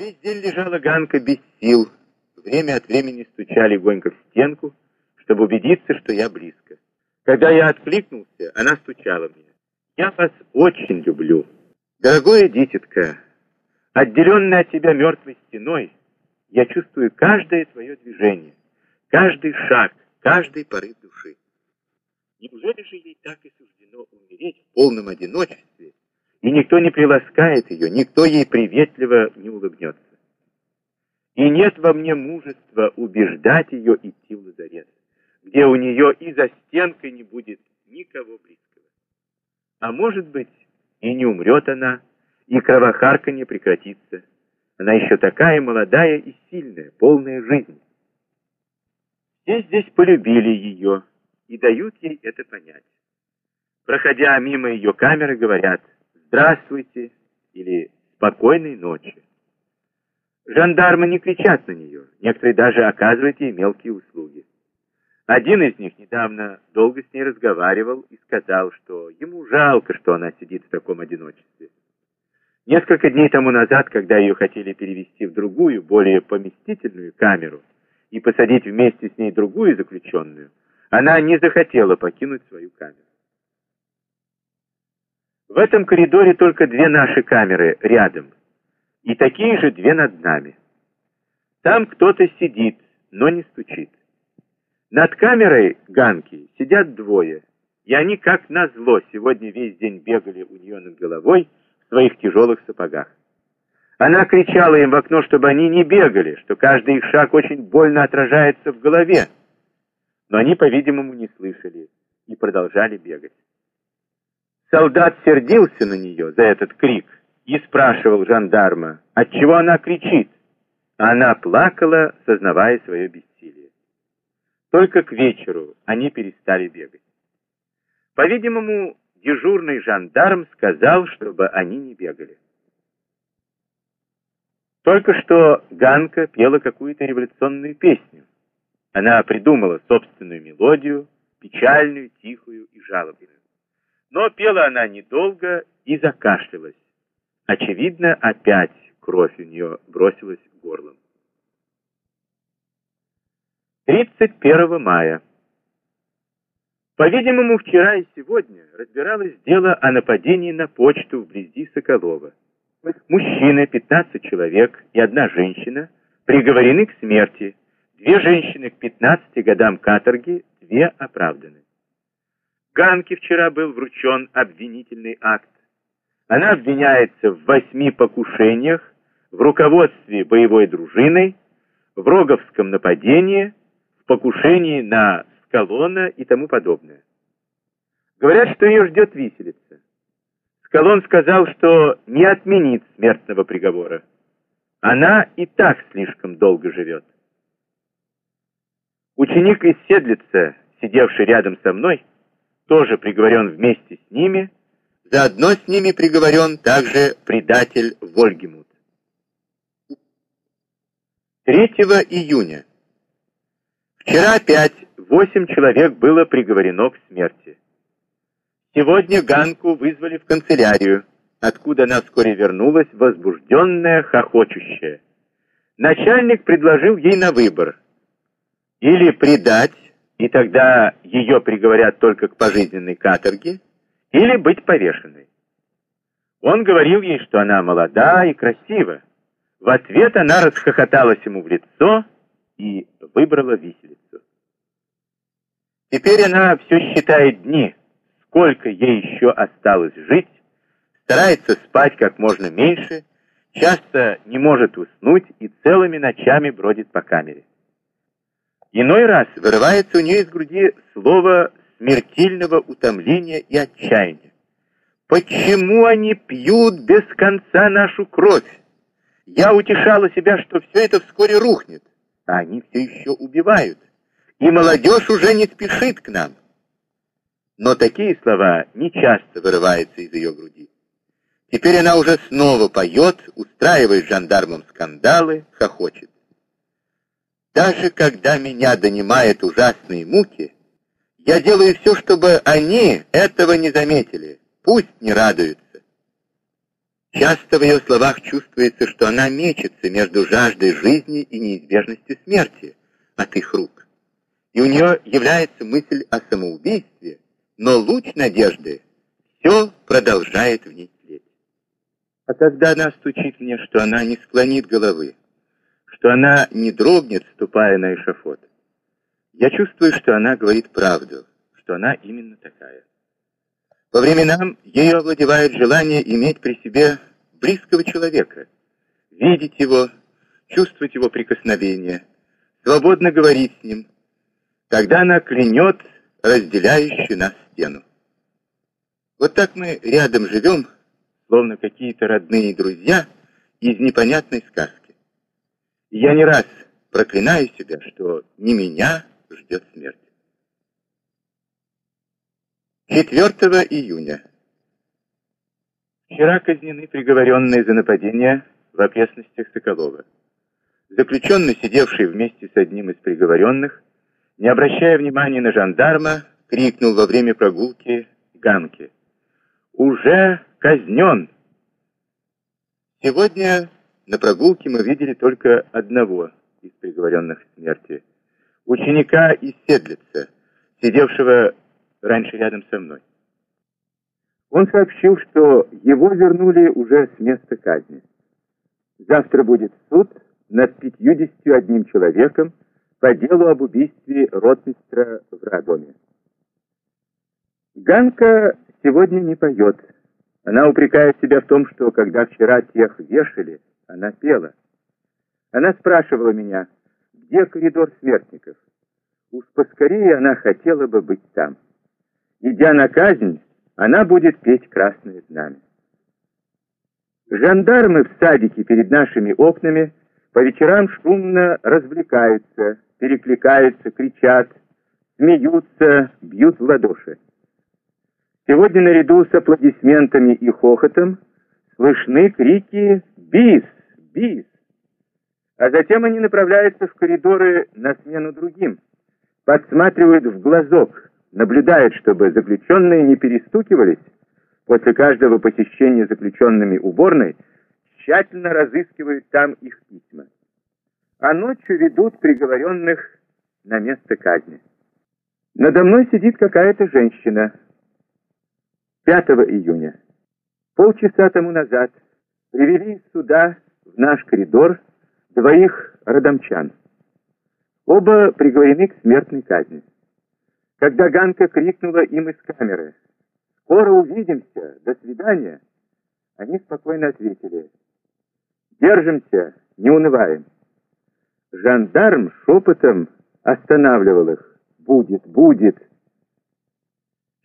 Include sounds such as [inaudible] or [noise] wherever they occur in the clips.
Весь день лежала Ганка без сил. Время от времени стучали гонько в стенку, чтобы убедиться, что я близко. Когда я откликнулся, она стучала мне. «Я вас очень люблю. Дорогое дитятка, отделенная от тебя мертвой стеной, я чувствую каждое твое движение, каждый шаг, каждый порыв души. Неужели же ей так и суждено умереть в полном одиночестве, и никто не приласкает ее, никто ей приветливо не улыбнется? И нет во мне мужества убеждать ее идти в лазарет, где у нее и за стенкой не будет никого близкого. А может быть, и не умрет она, и кровохарка не прекратится. Она еще такая молодая и сильная, полная жизни. Все здесь полюбили ее и дают ей это понять. Проходя мимо ее камеры, говорят «Здравствуйте» или «Спокойной ночи». Жандармы не кричат на нее, некоторые даже оказывают ей мелкие услуги. Один из них недавно долго с ней разговаривал и сказал, что ему жалко, что она сидит в таком одиночестве. Несколько дней тому назад, когда ее хотели перевести в другую, более поместительную камеру и посадить вместе с ней другую заключенную, она не захотела покинуть свою камеру. В этом коридоре только две наши камеры рядом, и такие же две над нами. Там кто-то сидит, но не стучит. Над камерой Ганки сидят двое, и они, как назло, сегодня весь день бегали у нее над головой, своих тяжелых сапогах. Она кричала им в окно, чтобы они не бегали, что каждый их шаг очень больно отражается в голове. Но они, по-видимому, не слышали и продолжали бегать. Солдат сердился на нее за этот крик и спрашивал жандарма, отчего она кричит. Она плакала, сознавая свое бессилие. Только к вечеру они перестали бегать. По-видимому, дежурный жандарм сказал, чтобы они не бегали. Только что Ганка пела какую-то революционную песню. Она придумала собственную мелодию, печальную, тихую и жалобную. Но пела она недолго и закашлялась. Очевидно, опять кровь у нее бросилась горлом. 31 мая. По-видимому, вчера и сегодня разбиралось дело о нападении на почту вблизи Соколова. Мужчины, 15 человек и одна женщина приговорены к смерти. Две женщины к 15 годам каторги, две оправданы. Ганке вчера был вручен обвинительный акт. Она обвиняется в восьми покушениях, в руководстве боевой дружиной, в роговском нападении, в покушении на Скалона и тому подобное. Говорят, что ее ждет виселица. Скалон сказал, что не отменит смертного приговора. Она и так слишком долго живет. Ученик из Седлица, сидевший рядом со мной, тоже приговорен вместе с ними, заодно с ними приговорен также предатель Вольгемут. 3 июня. Вчера опять восемь человек было приговорено к смерти. Сегодня Ганку вызвали в канцелярию, откуда она вскоре вернулась, возбужденная, хохочущая. Начальник предложил ей на выбор. Или предать, и тогда ее приговорят только к пожизненной каторге, или быть повешенной. Он говорил ей, что она молода и красива. В ответ она расхохоталась ему в лицо и выбрала виселицу. Теперь она все считает дни, сколько ей еще осталось жить, старается спать как можно меньше, часто не может уснуть и целыми ночами бродит по камере. Иной раз вырывается у нее из груди слово смертельного утомления и отчаяния. Почему они пьют без конца нашу кровь? Я утешала себя, что все это вскоре рухнет, а они все еще убивают и молодежь уже не спешит к нам. Но такие слова нечасто вырываются из ее груди. Теперь она уже снова поет, устраивает жандармам скандалы, хохочет. Даже когда меня донимают ужасные муки, я делаю все, чтобы они этого не заметили. Пусть не радуются. Часто в ее словах чувствуется, что она мечется между жаждой жизни и неизбежностью смерти от их рук. И у нее является мысль о самоубийстве, но луч надежды все продолжает в ней тлеть. А когда она стучит мне, что она не склонит головы, что она не дрогнет, ступая на эшафот, я чувствую, что она говорит правду, что она именно такая. По временам ею овладевает желание иметь при себе близкого человека, видеть его, чувствовать его прикосновение, свободно говорить с ним, когда она клянет разделяющую нас стену. Вот так мы рядом живем, словно какие-то родные друзья из непонятной сказки. Я не раз проклинаю себя, что не меня ждет смерть. 4 июня. Вчера казнены приговоренные за нападение в окрестностях Соколова. Заключенный, сидевший вместе с одним из приговоренных, не обращая внимания на жандарма, крикнул во время прогулки Ганке. «Уже казнен!» Сегодня на прогулке мы видели только одного из приговоренных к смерти, ученика из Седлица, сидевшего раньше рядом со мной. Он сообщил, что его вернули уже с места казни. Завтра будет суд над 51 человеком по делу об убийстве ротмистра в Радоме. Ганка сегодня не поет. Она упрекает себя в том, что когда вчера тех вешали, она пела. Она спрашивала меня, где коридор смертников. Уж поскорее она хотела бы быть там. Идя на казнь, она будет петь красное знамя. Жандармы в садике перед нашими окнами по вечерам шумно развлекаются, перекликаются, кричат, смеются, бьют в ладоши. Сегодня наряду с аплодисментами и хохотом слышны крики «Бис! Бис!». А затем они направляются в коридоры на смену другим, подсматривают в глазок, наблюдает, чтобы заключенные не перестукивались, после каждого посещения заключенными уборной тщательно разыскивают там их письма. А ночью ведут приговоренных на место казни. Надо мной сидит какая-то женщина. 5 июня. Полчаса тому назад привели из суда в наш коридор двоих родомчан. Оба приговорены к смертной казни. Когда Ганка крикнула им из камеры «Скоро увидимся! До свидания!» Они спокойно ответили «Держимся, не унываем!» Жандарм шепотом останавливал их «Будет, будет!»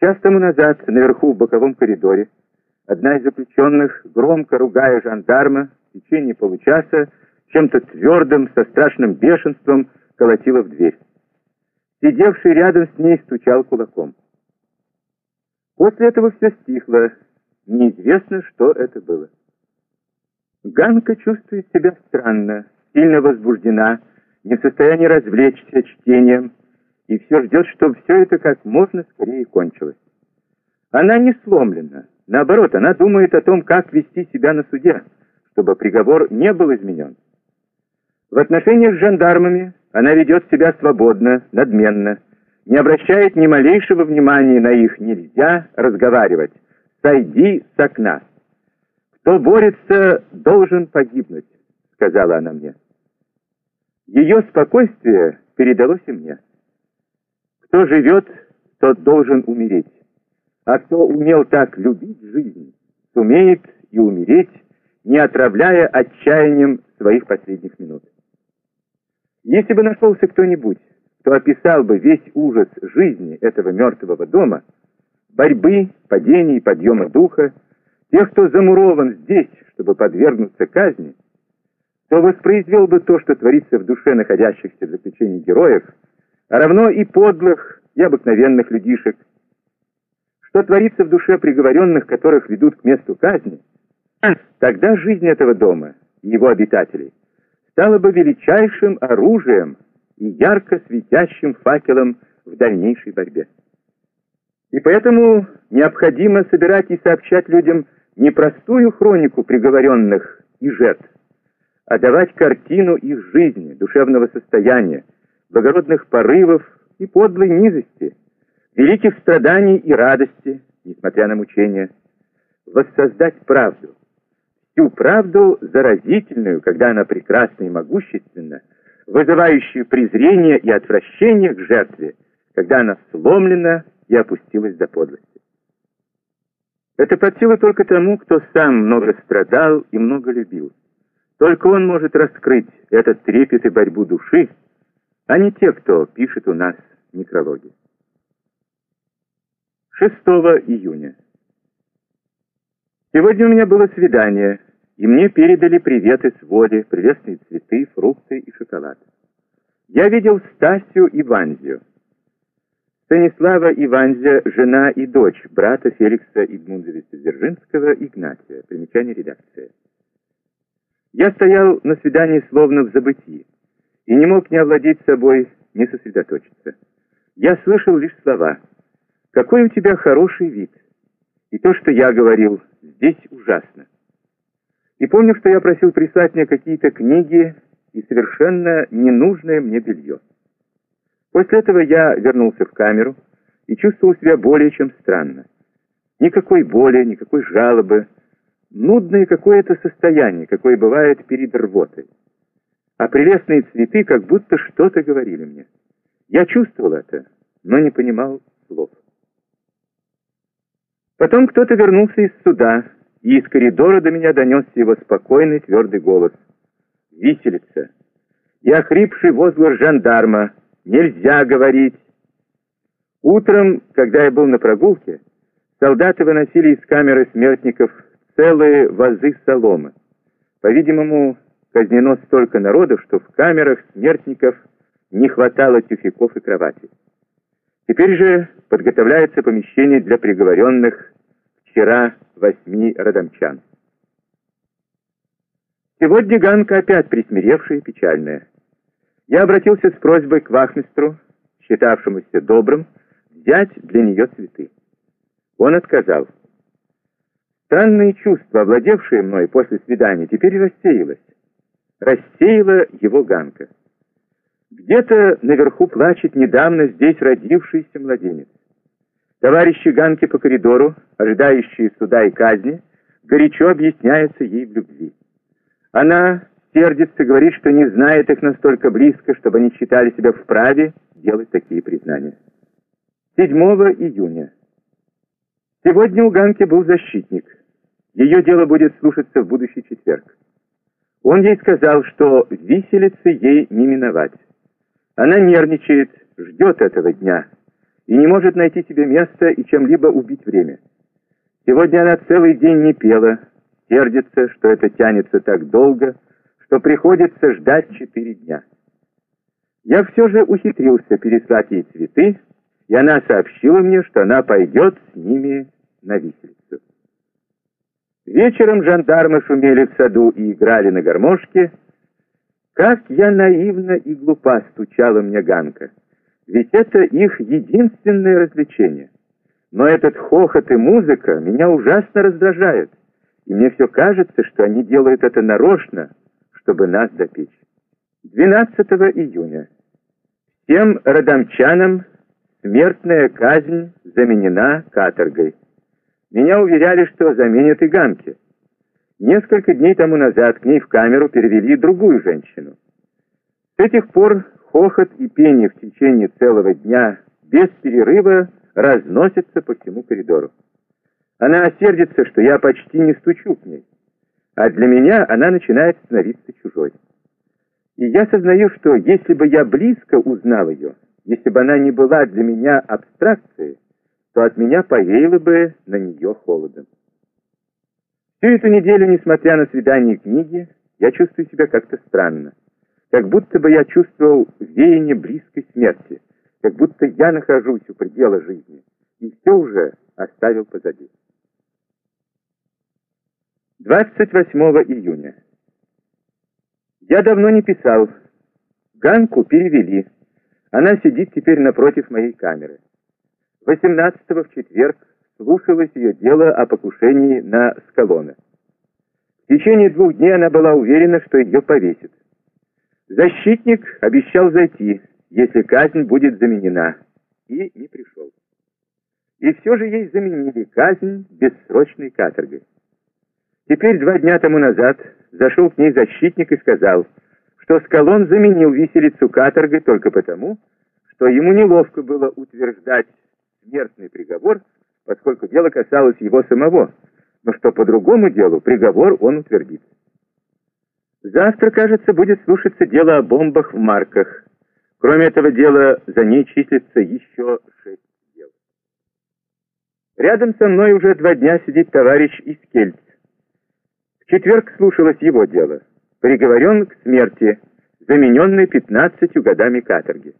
Час тому назад, наверху в боковом коридоре, одна из заключенных, громко ругая жандарма, в течение получаса, чем-то твердым, со страшным бешенством, колотила в дверь. Сидевший рядом с ней стучал кулаком. После этого все стихло. Неизвестно, что это было. Ганка чувствует себя странно, сильно возбуждена, не в состоянии развлечься чтением, и все ждет, чтобы все это как можно скорее кончилось. Она не сломлена. Наоборот, она думает о том, как вести себя на суде, чтобы приговор не был изменен. В отношениях с жандармами она ведет себя свободно, надменно, не обращает ни малейшего внимания на их «нельзя разговаривать», «сойди с окна». «Кто борется, должен погибнуть», — сказала она мне. Ее спокойствие передалось и мне. Кто живет, тот должен умереть. А кто умел так любить жизнь, сумеет и умереть, не отравляя отчаянием своих последних минут. Если бы нашелся кто-нибудь, кто описал бы весь ужас жизни этого мертвого дома, борьбы, падений, подъема духа, тех, кто замурован здесь, чтобы подвергнуться казни, то воспроизвел бы то, что творится в душе находящихся в заключении героев, а равно и подлых, и обыкновенных людишек. Что творится в душе приговоренных, которых ведут к месту казни, [clears throat] тогда жизнь этого дома его обитателей стало бы величайшим оружием и ярко светящим факелом в дальнейшей борьбе. И поэтому необходимо собирать и сообщать людям не простую хронику приговоренных и жертв, а давать картину их жизни, душевного состояния, благородных порывов и подлой низости, великих страданий и радости, несмотря на мучения, воссоздать правду, всю правду заразительную, когда она прекрасна и могущественна, вызывающую презрение и отвращение к жертве, когда она сломлена и опустилась до подлости. Это под силу только тому, кто сам много страдал и много любил. Только он может раскрыть этот трепет и борьбу души, а не те, кто пишет у нас некрологи. 6 июня. Сегодня у меня было свидание, и мне передали приветы с воли, прелестные цветы, фрукты и шоколад. Я видел Стасю и Ванзию. Станислава и Ванзя – жена и дочь брата Феликса Идмундовича Дзержинского Игнатия. Примечание редакции. Я стоял на свидании словно в забытии и не мог ни овладеть собой, ни сосредоточиться. Я слышал лишь слова «Какой у тебя хороший вид!» И то, что я говорил, здесь ужасно. И помню, что я просил прислать мне какие-то книги и совершенно ненужное мне белье. После этого я вернулся в камеру и чувствовал себя более чем странно. Никакой боли, никакой жалобы, нудное какое-то состояние, какое бывает перед рвотой. А прелестные цветы как будто что-то говорили мне. Я чувствовал это, но не понимал слов. Потом кто-то вернулся из суда, и из коридора до меня донесся его спокойный твердый голос. «Виселица!» И охрипший возглас жандарма «Нельзя говорить!» Утром, когда я был на прогулке, солдаты выносили из камеры смертников целые вазы соломы. По-видимому, казнено столько народу, что в камерах смертников не хватало тюфяков и кроватей. Теперь же подготовляется помещение для приговоренных вчера восьми родомчан. Сегодня Ганка опять присмиревшая и печальная. Я обратился с просьбой к вахмистру, считавшемуся добрым, взять для нее цветы. Он отказал. Странные чувства, овладевшие мной после свидания, теперь рассеялось. Рассеяла его Ганка. Где-то наверху плачет недавно здесь родившийся младенец. Товарищи Ганки по коридору, ожидающие суда и казни, горячо объясняются ей в любви. Она сердится, говорит, что не знает их настолько близко, чтобы они считали себя вправе делать такие признания. 7 июня. Сегодня у Ганки был защитник. Ее дело будет слушаться в будущий четверг. Он ей сказал, что виселицы ей не миновать. Она нервничает, ждет этого дня и не может найти себе места и чем-либо убить время. Сегодня она целый день не пела, сердится, что это тянется так долго, что приходится ждать четыре дня. Я все же ухитрился переслать ей цветы, и она сообщила мне, что она пойдет с ними на виселицу. Вечером жандармы шумели в саду и играли на гармошке. Как я наивна и глупа стучала мне Ганка. Ведь это их единственное развлечение. Но этот хохот и музыка меня ужасно раздражают. И мне все кажется, что они делают это нарочно, чтобы нас допечь. 12 июня. Всем родомчанам смертная казнь заменена каторгой. Меня уверяли, что заменят и Ганки. Несколько дней тому назад к ней в камеру перевели другую женщину. С этих пор хохот и пение в течение целого дня без перерыва разносятся по всему коридору. Она осердится, что я почти не стучу к ней, а для меня она начинает становиться чужой. И я сознаю, что если бы я близко узнал ее, если бы она не была для меня абстракцией, то от меня повеяло бы на нее холодом. Всю эту неделю, несмотря на свидание книги, я чувствую себя как-то странно. Как будто бы я чувствовал веяние близкой смерти, как будто я нахожусь у предела жизни, и все уже оставил позади. 28 июня. Я давно не писал. Ганку перевели. Она сидит теперь напротив моей камеры. 18 в четверг слушалось ее дело о покушении на Скалона. В течение двух дней она была уверена, что ее повесят. Защитник обещал зайти, если казнь будет заменена, и не пришел. И все же ей заменили казнь бессрочной каторгой. Теперь два дня тому назад зашел к ней защитник и сказал, что Скалон заменил виселицу каторгой только потому, что ему неловко было утверждать смертный приговор, поскольку дело касалось его самого, но что по другому делу приговор он утвердит. Завтра, кажется, будет слушаться дело о бомбах в Марках. Кроме этого дела, за ней числится еще шесть дел. Рядом со мной уже два дня сидит товарищ из Кельц. В четверг слушалось его дело. Приговорен к смерти, замененный пятнадцатью годами каторги.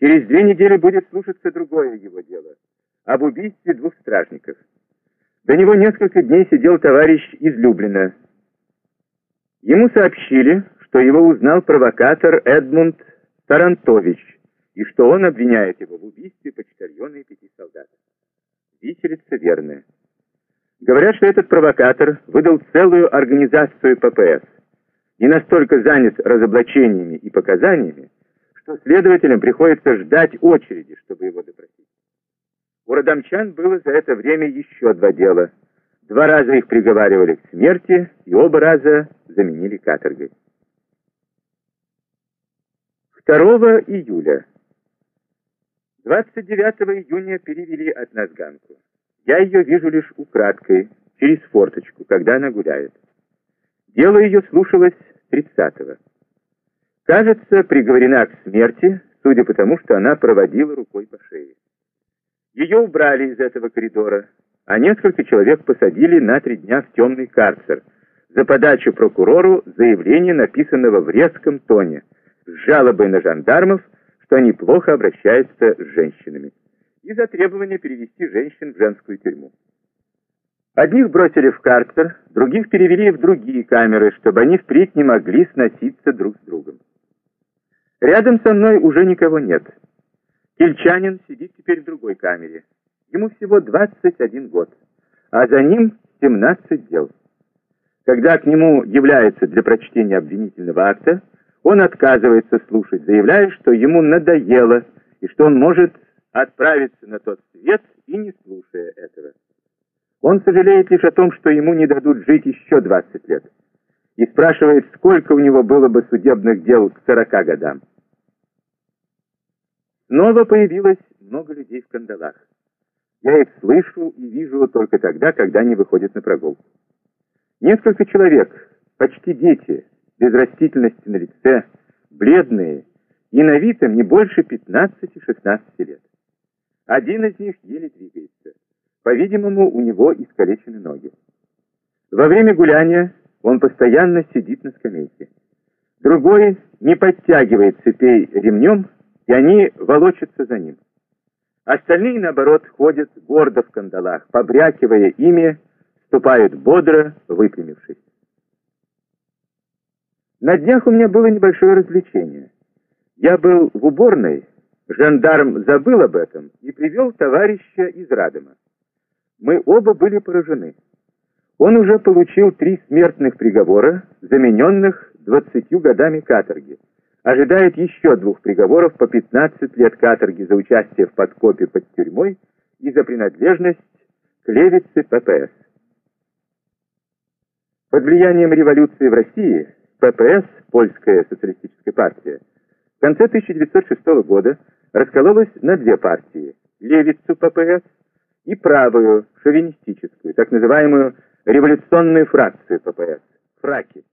Через две недели будет слушаться другое его дело об убийстве двух стражников. До него несколько дней сидел товарищ из Люблина. Ему сообщили, что его узнал провокатор Эдмунд Тарантович, и что он обвиняет его в убийстве почтальона и пяти солдат. Виселица верная. Говорят, что этот провокатор выдал целую организацию ППС и настолько занят разоблачениями и показаниями, что следователям приходится ждать очереди, чтобы его допросить. У родомчан было за это время еще два дела. Два раза их приговаривали к смерти, и оба раза заменили каторгой. 2 июля. 29 июня перевели от нас Ганку. Я ее вижу лишь украдкой, через форточку, когда она гуляет. Дело ее слушалось 30-го. Кажется, приговорена к смерти, судя по тому, что она проводила рукой по шее. Ее убрали из этого коридора, а несколько человек посадили на три дня в темный карцер за подачу прокурору заявления, написанного в резком тоне, с жалобой на жандармов, что они плохо обращаются с женщинами, и за требование перевести женщин в женскую тюрьму. Одних бросили в карцер, других перевели в другие камеры, чтобы они впредь не могли сноситься друг с другом. Рядом со мной уже никого нет. Кельчанин сидит теперь в другой камере. Ему всего 21 год, а за ним 17 дел. Когда к нему является для прочтения обвинительного акта, он отказывается слушать, заявляя, что ему надоело и что он может отправиться на тот свет и не слушая этого. Он сожалеет лишь о том, что ему не дадут жить еще 20 лет, и спрашивает, сколько у него было бы судебных дел к 40 годам. Снова появилось много людей в кандалах. Я их слышу и вижу только тогда, когда они выходят на прогулку. Несколько человек, почти дети, без растительности на лице, бледные, и на вид им не больше 15-16 лет. Один из них еле двигается. По-видимому, у него искалечены ноги. Во время гуляния он постоянно сидит на скамейке. Другой не подтягивает цепей ремнем, и они волочатся за ним. Остальные, наоборот, ходят гордо в кандалах, побрякивая ими, ступают бодро, выпрямившись. На днях у меня было небольшое развлечение. Я был в уборной, жандарм забыл об этом и привел товарища из Радома. Мы оба были поражены. Он уже получил три смертных приговора, замененных двадцатью годами каторги ожидает еще двух приговоров по 15 лет каторги за участие в подкопе под тюрьмой и за принадлежность к левице ППС. Под влиянием революции в России ППС, Польская социалистическая партия, в конце 1906 года раскололась на две партии – левицу ППС и правую, шовинистическую, так называемую революционную фракцию ППС – фраки.